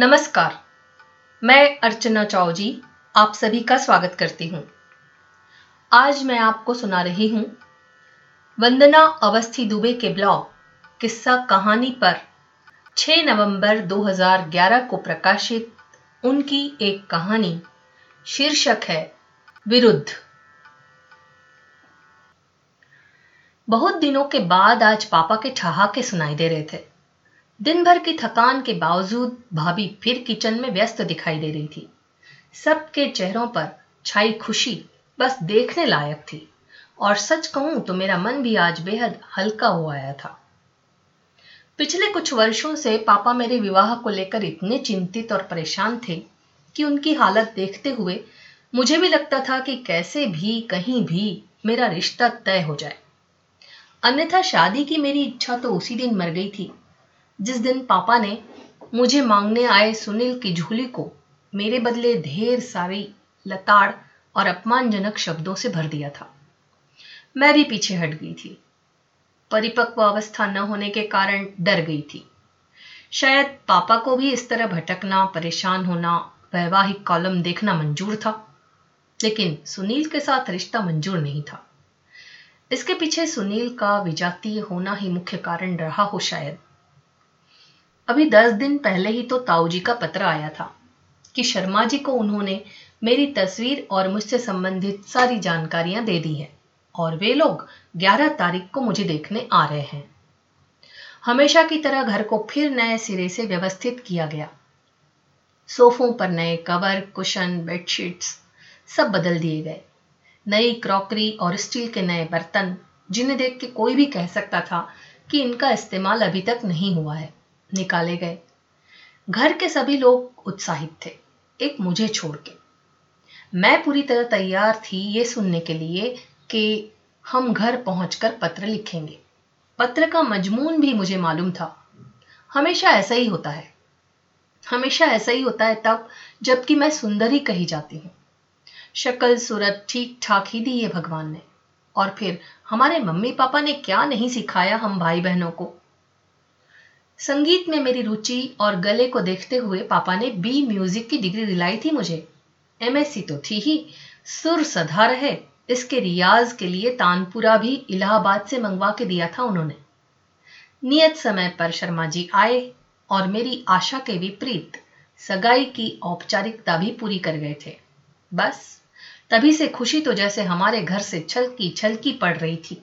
नमस्कार। मैं अर्चना चाव जी आप सभी का स्वागत करती हूँ। आज मैं आपको सुना रही हूँ, वंदना अवस्थी दुबे के ब्लॉग, किस्सा कहानी पर। 6 नवंबर 2011 को प्रकाशित उनकी एक कहानी, शीर्षक है, विरुद्ध। बहुत दिनों के बाद आज पापा के ठहाके सुनाई दे रहे थे। दिन भर की थकान के बावजूद भाभी फिर किचन में व्यस्त दिखाई दे रही थी। सबके चेहरों पर छाई खुशी बस देखने लायक थी। और सच कहूँ तो मेरा मन भी आज बेहद हल्का हो आया था। पिछले कुछ वर्षों से पापा मेरे विवाह को लेकर इतने चिंतित और परेशान थे कि उनकी हालत देखते हुए मुझे भी लगता था कि कैसे भी, कहीं भी मेरा रिश्ता तय हो जाए। अन्यथा शादी की मेरी इच्छा तो उसी दिन मर गई थी। जिस दिन पापा ने मुझे मांगने आए सुनील की झोली को मेरे बदले ढेर सारी लताड़ और अपमानजनक शब्दों से भर दिया था। मैं भी पीछे हट गई थी। परिपक्व अवस्था न होने के कारण डर गई थी। शायद पापा को भी इस तरह भटकना, परेशान होना, वैवाहिक कॉलम देखना मंजूर था। लेकिन सुनील के साथ रिश्ता मंजूर नहीं था। इसके पीछे सुनील का विजातीय होना ही मुख्य कारण रहा हो शायद। अभी दस दिन पहले ही तो ताऊ जी का पत्र आया था कि शर्मा जी को उन्होंने मेरी तस्वीर और मुझसे संबंधित सारी जानकारियाँ दे दी है और वे लोग 11 तारीख को मुझे देखने आ रहे हैं। हमेशा की तरह घर को फिर नए सिरे से व्यवस्थित किया गया। सोफों पर नए कवर, कुशन, बेडशीट्स सब बदल दिए गए। नई क्रॉकरी और स्टील के नए बर्तन, जिन्हें देख के कोई भी कह सकता था कि इनका इस्तेमाल अभी तक नहीं हुआ है। निकाले गए। घर के सभी लोग उत्साहित थे, एक मुझे छोड़ के। मैं पूरी तरह तैयार थी ये सुनने के लिए कि हम घर पहुंचकर पत्र लिखेंगे। पत्र का मजमून भी मुझे मालूम था। हमेशा ऐसा ही होता है। हमेशा ऐसा ही होता है तब जबकि मैं सुंदर ही कही जाती हूँ। शक्ल, सूरत ठीक ठाक ही दी है भगवान ने। और फिर हमारे मम्मी पापा ने क्या नहीं सिखाया हम भाई बहनों को? संगीत में मेरी रुचि और गले को देखते हुए पापा ने बी म्यूज़िक की डिग्री दिलाई थी मुझे। एमएससी तो थी ही। सुर सधा रहे। इसके रियाज के लिए तानपुरा भी इलाहाबाद से मंगवा के दिया था उन्होंने। नियत समय पर शर्मा जी आए और मेरी आशा के विपरीत सगाई की औपचारिकता भी पूरी कर गए थे। बस, तभी से खुशी तो जैसे हमारे घर से छलकी छलकी पड़ रही थी।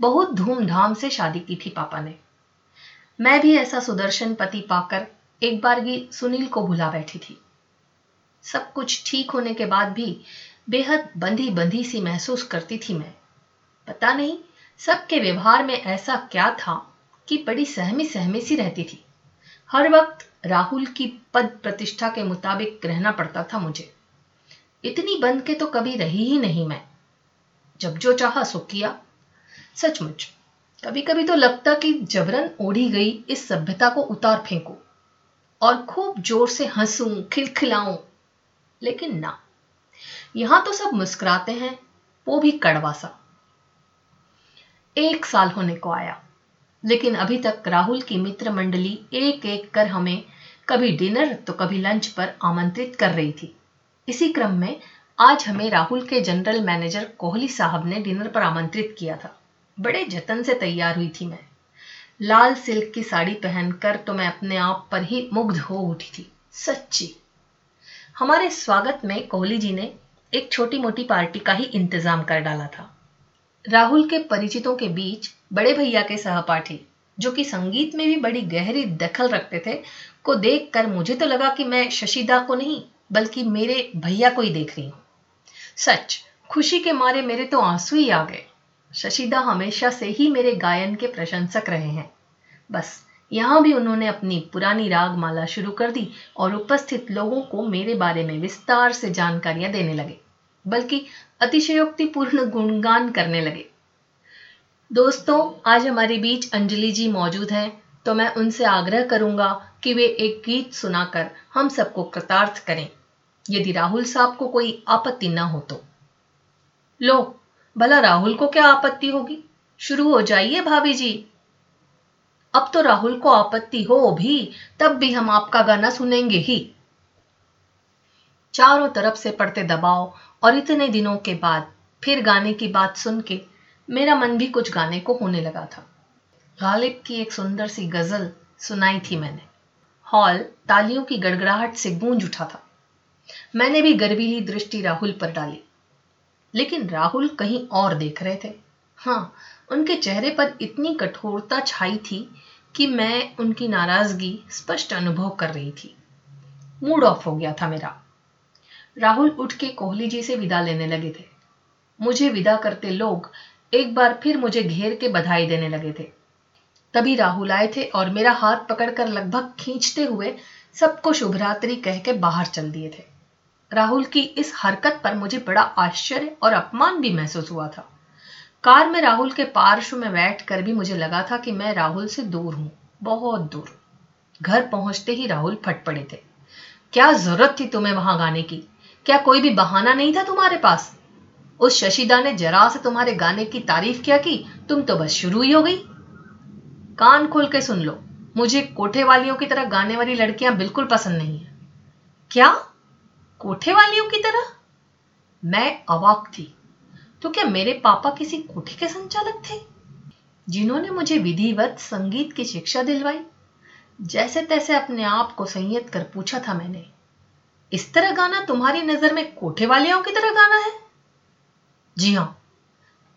बहुत धूमधाम से शादी की थी पापा ने। मैं भी ऐसा सुदर्शन पति पाकर एक बार भी सुनील को भुला बैठी थी। सब कुछ ठीक होने के बाद भी बेहद बंधी बंधी सी महसूस करती थी मैं। पता नहीं, सबके व्यवहार में ऐसा क्या था कि बड़ी सहमी सहमी सी रहती थी। हर वक्त राहुल की पद प्रतिष्ठा के मुताबिक रहना पड़ता था मुझे। इतनी बंद के तो कभी रही ही नहीं मैं। जब जो चाहा सो किया। सचमुच कभी कभी तो लगता कि जबरन ओढ़ी गई इस सभ्यता को उतार फेंकू और खूब ज़ोर से हंसू, खिलखिलाऊं। लेकिन ना, यहाँ तो सब मुस्कुराते हैं, वो भी कड़वा सा। एक साल होने को आया, लेकिन अभी तक राहुल की मित्र मंडली एक एक कर हमें कभी डिनर तो कभी लंच पर आमंत्रित कर रही थी। इसी क्रम में आज हमें राहुल के जनरल मैनेजर कोहली साहब ने डिनर पर आमंत्रित किया था। बड़े जतन से तैयार हुई थी मैं। लाल सिल्क की साड़ी पहनकर तो मैं अपने आप पर ही मुग्ध हो उठी थी। सच्ची। हमारे स्वागत में कोहली जी ने एक छोटी मोटी पार्टी का ही इंतज़ाम कर डाला था। राहुल के परिचितों के बीच बड़े भैया के सहपाठी, जो कि संगीत में भी बड़ी गहरी दखल रखते थे, को देखकर मुझे तो लगा कि मैं शशिदा को नहीं, बल्कि मेरे भैया को ही देख रही हूँ। सच, खुशी के मारे मेरे तो आँसू ही आ गए। शशिदा हमेशा से ही मेरे गायन के प्रशंसक रहे हैं। बस, यहाँ भी उन्होंने अपनी पुरानी राग माला शुरू कर दी और उपस्थित लोगों को मेरे बारे में विस्तार से जानकारियाँ देने लगे, बल्कि अतिशयोक्तिपूर्ण गुणगान करने लगे। दोस्तों, आज हमारे बीच अंजलि जी मौजूद हैं तो मैं उनसे आग्रह करूँगा कि वे एक गीत सुनाकर हम सबको कृतार्थ करें। यदि राहुल साहब को कोई आपत्ति न हो तो। लो भला राहुल को क्या आपत्ति होगी? शुरू हो जाइए भाभी जी। अब तो राहुल को आपत्ति हो भी, तब भी हम आपका गाना सुनेंगे ही। चारों तरफ़ से पड़ते दबाव और इतने दिनों के बाद फिर गाने की बात सुन के मेरा मन भी कुछ गाने को होने लगा था। गालिब की एक सुंदर सी गज़ल सुनाई थी मैंने। हॉल तालियों की गड़गड़ाहट से गूंज उठा था। मैंने भी गर्वीली दृष्टि राहुल पर डाली। लेकिन राहुल कहीं और देख रहे थे। हाँ उनके चेहरे पर इतनी कठोरता छाई थी कि मैं उनकी नाराज़गी स्पष्ट अनुभव कर रही थी। मूड ऑफ़ हो गया था मेरा। राहुल उठ के कोहली जी से विदा लेने लगे थे। मुझे विदा करते लोग एक बार फिर मुझे घेर के बधाई देने लगे थे। तभी राहुल आए थे और मेरा हाथ पकड़कर लगभग खींचते हुए सबको शुभरात्रि कह के बाहर चल दिए थे। राहुल की इस हरकत पर मुझे बड़ा आश्चर्य और अपमान भी महसूस हुआ था। कार में राहुल के पार्श्व में बैठ कर भी मुझे लगा था कि मैं राहुल से दूर हूँ, बहुत दूर। घर पहुँचते ही राहुल फट पड़े थे। क्या ज़रूरत थी तुम्हें वहाँ गाने की? क्या कोई भी बहाना नहीं था तुम्हारे पास? उस शशिदा ने जरा से तुम्हारे गाने की तारीफ़ क्या की तुम तो बस शुरू ही हो गई। कान खोल के सुन लो, मुझे कोठे वालियों की तरह गाने वाली लड़कियाँ बिल्कुल पसंद नहीं है। क्या? कोठे वालियों की तरह? मैं अवाक थी। तो क्या मेरे पापा किसी कोठे के संचालक थे, जिन्होंने मुझे विधिवत संगीत की शिक्षा दिलवाई? जैसे तैसे अपने आप को संयत कर पूछा था मैंने। इस तरह गाना तुम्हारी नज़र में कोठे वालियों की तरह गाना है? जी हाँ,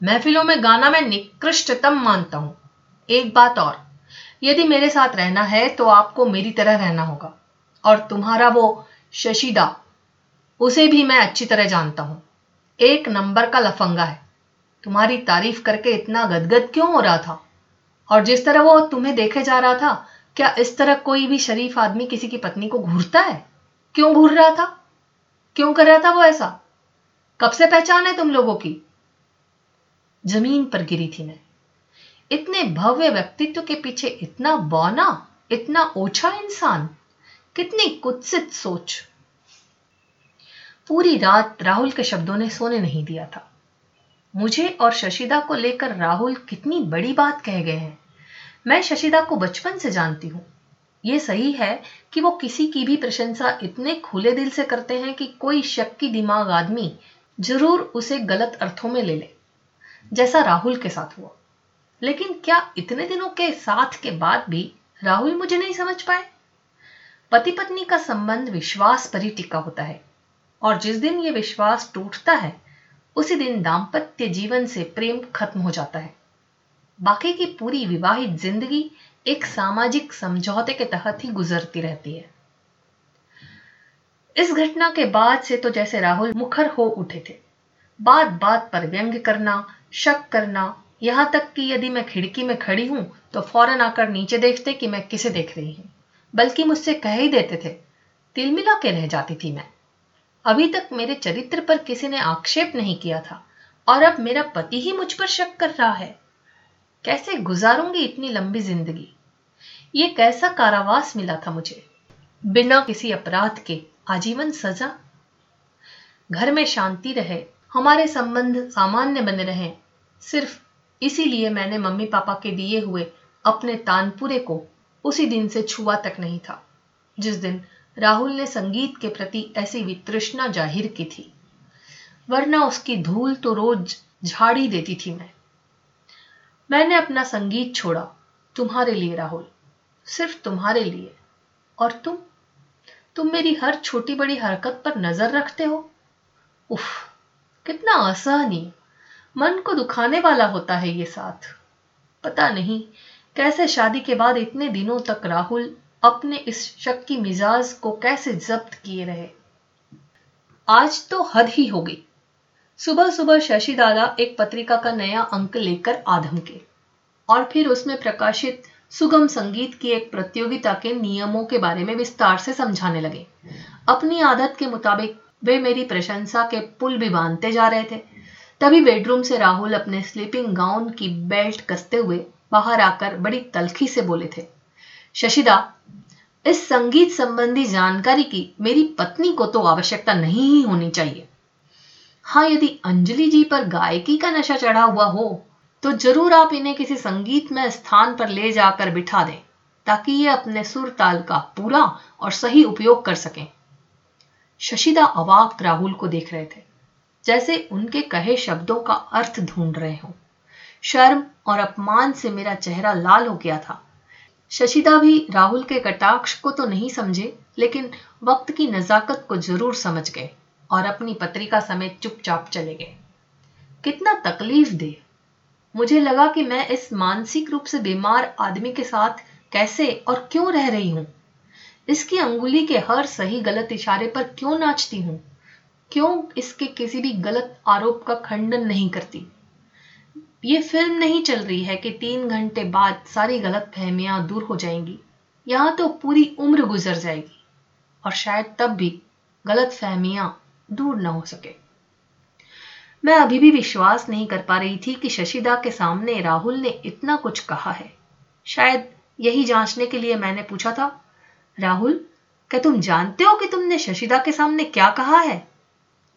महफिलों में गाना मैं निकृष्टतम मानता हूँ। एक बात और, यदि मेरे साथ रहना है तो आपको मेरी तरह रहना होगा, और तुम्हारा वो शशिदा उसे भी मैं अच्छी तरह जानता हूँ। एक नंबर का लफंगा है। तुम्हारी तारीफ़ करके इतना गदगद क्यों हो रहा था? और जिस तरह वो तुम्हें देखे जा रहा था, क्या इस तरह कोई भी शरीफ आदमी किसी की पत्नी को घूरता है? क्यों घूर रहा था? क्यों कर रहा था वो ऐसा? कब से पहचान है तुम लोगों की? ज़मीन पर गिरी थी मैं। इतने भव्य व्यक्तित्व के पीछे इतना बौना, इतना ओछा इंसान, कितनी कुत्सित सोच। पूरी रात राहुल के शब्दों ने सोने नहीं दिया था। मुझे और शशिदा को लेकर राहुल कितनी बड़ी बात कह गए हैं। मैं शशिदा को बचपन से जानती हूँ। यह सही है कि वो किसी की भी प्रशंसा इतने खुले दिल से करते हैं कि कोई शक की दिमाग आदमी ज़रूर उसे गलत अर्थों में ले ले, जैसा राहुल के साथ हुआ। लेकिन क्या इतने दिनों के साथ के बाद भी राहुल मुझे नहीं समझ पाए? पति पत्नी का संबंध विश्वास पर ही टिका होता है। और जिस दिन ये विश्वास टूटता है, उसी दिन दाम्पत्य जीवन से प्रेम खत्म हो जाता है। बाकी की पूरी विवाहित ज़िंदगी एक सामाजिक समझौते के तहत ही गुजरती रहती है। इस घटना के बाद से तो जैसे राहुल मुखर हो उठे थे। बात बात पर व्यंग करना, शक करना, यहाँ तक कि यदि मैं खिड़की में खड़ी हूँ तो फ़ौरन आकर नीचे देखते कि मैं किसे देख रही हूँ। बल्कि मुझसे कह ही देते थे, तिलमिला के रह जाती थी मैं। अभी तक मेरे चरित्र पर किसी ने आक्षेप नहीं किया था, और अब मेरा पति ही मुझ पर शक कर रहा है। कैसे गुजारूँगी इतनी लंबी ज़िंदगी? ये कैसा कारावास मिला था मुझे? बिना किसी अपराध के आजीवन सजा? घर में शांति रहे, हमारे संबंध सामान्य बने रहे, सिर्फ़ इसीलिए मैंने मम्मी पापा के दिए हुए अपने तानपुरे को उसी दिन से छुआ तक नहीं था, जिस दिन राहुल ने संगीत के प्रति ऐसी वितृष्णा ज़ाहिर की थी। वरना उसकी धूल तो रोज झाड़ी देती थी मैं। मैंने अपना संगीत छोड़ा, तुम्हारे लिए राहुल, सिर्फ़ तुम्हारे लिए। और तुम? तुम मेरी हर छोटी बड़ी हरकत पर नज़र रखते हो? उफ, कितना असहनीय मन को दुखाने वाला होता है ये साथ। पता नहीं कैसे शादी के बाद इतने दिनों तक राहुल अपने इस शक की मिजाज को कैसे जब्त किए रहे। आज तो हद ही हो गई। सुबह सुबह शशि दादा एक पत्रिका का नया अंक लेकर आधम के और फिर उसमें प्रकाशित सुगम संगीत की एक प्रतियोगिता के नियमों के बारे में विस्तार से समझाने लगे। अपनी आदत के मुताबिक वे मेरी प्रशंसा के पुल भी बांधते जा रहे थे। तभी बेडरूम से राहुल अपने स्लीपिंग गाउन की बेल्ट कसते हुए बाहर आकर बड़ी तलखी से बोले थे शशिदा, इस संगीत संबंधी जानकारी की मेरी पत्नी को तो आवश्यकता नहीं ही होनी चाहिए। हाँ यदि अंजलि जी पर गायकी का नशा चढ़ा हुआ हो तो ज़रूर आप इन्हें किसी संगीत में स्थान पर ले जाकर बिठा दें, ताकि ये अपने सुर ताल का पूरा और सही उपयोग कर सकें। शशिदा अवाक राहुल को देख रहे थे, जैसे उनके कहे शब्दों का अर्थ ढूंढ रहे हों। शर्म और अपमान से मेरा चेहरा लाल हो गया था। शशिदा भी राहुल के कटाक्ष को तो नहीं समझे, लेकिन वक्त की नजाकत को ज़रूर समझ गए और अपनी पत्रिका समेत चुपचाप चले गए। कितना तकलीफ़ दे। मुझे लगा कि मैं इस मानसिक रूप से बीमार आदमी के साथ कैसे और क्यों रह रही हूँ। इसकी अंगुली के हर सही गलत इशारे पर क्यों नाचती हूँ? क्यों इसके किसी भी गलत आरोप का खंडन नहीं करती? ये फ़िल्म नहीं चल रही है कि तीन घंटे बाद सारी गलत फहमियाँ दूर हो जाएँगी। यहाँ तो पूरी उम्र गुजर जाएगी और शायद तब भी गलत फहमियाँ दूर ना हो सके। मैं अभी भी विश्वास नहीं कर पा रही थी कि शशिदा के सामने राहुल ने इतना कुछ कहा है। शायद यही जांचने के लिए मैंने पूछा था। राहुल, क्या तुम जानते हो कि तुमने शशिदा के सामने क्या कहा है?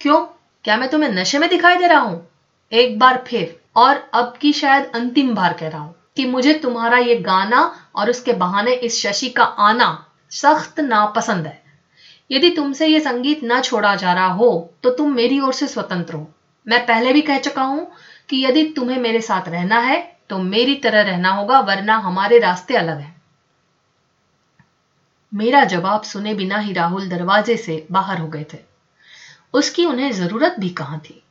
क्यों? क्या मैं तुम्हें नशे में दिखाई दे रहा हूँ? एक बार फिर। और अब की शायद अंतिम बार कह रहा हूँ कि मुझे तुम्हारा ये गाना और उसके बहाने इस शशि का आना सख्त नापसंद है। यदि तुमसे ये संगीत न छोड़ा जा रहा हो तो तुम मेरी ओर से स्वतंत्र हो। मैं पहले भी कह चुका हूँ कि यदि तुम्हें मेरे साथ रहना है तो मेरी तरह रहना होगा, वरना हमारे रास्ते अलग हैं। मेरा जवाब सुने बिना ही राहुल दरवाजे से बाहर हो गए थे। उसकी उन्हें ज़रूरत भी कहाँ थी?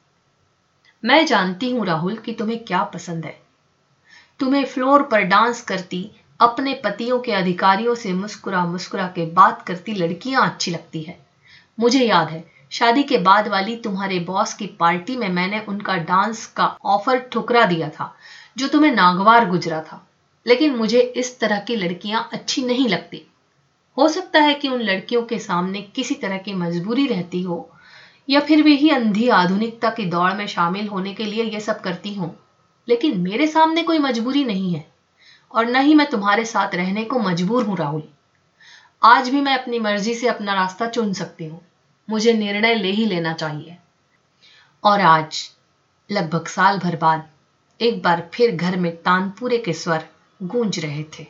मैं जानती हूँ राहुल कि तुम्हें क्या पसंद है। तुम्हें फ्लोर पर डांस करती, अपने पतियों के अधिकारियों से मुस्कुरा मुस्कुरा के बात करती लड़कियाँ अच्छी लगती है। मुझे याद है, शादी के बाद वाली तुम्हारे बॉस की पार्टी में मैंने उनका डांस का ऑफ़र ठुकरा दिया था, जो तुम्हें नागवार गुजरा था। लेकिन मुझे इस तरह की लड़कियाँ अच्छी नहीं लगती। हो सकता है कि उन लड़कियों के सामने किसी तरह की मजबूरी रहती हो या फिर वे ही अंधी आधुनिकता की दौड़ में शामिल होने के लिए यह सब करती हूँ। लेकिन मेरे सामने कोई मजबूरी नहीं है, और न ही मैं तुम्हारे साथ रहने को मजबूर हूँ, राहुल। आज भी मैं अपनी मर्ज़ी से अपना रास्ता चुन सकती हूँ। मुझे निर्णय ले ही लेना चाहिए। और आज, लगभग साल भर बाद, एक बार फिर घर में तानपुरे के स्वर गूंज रहे थे।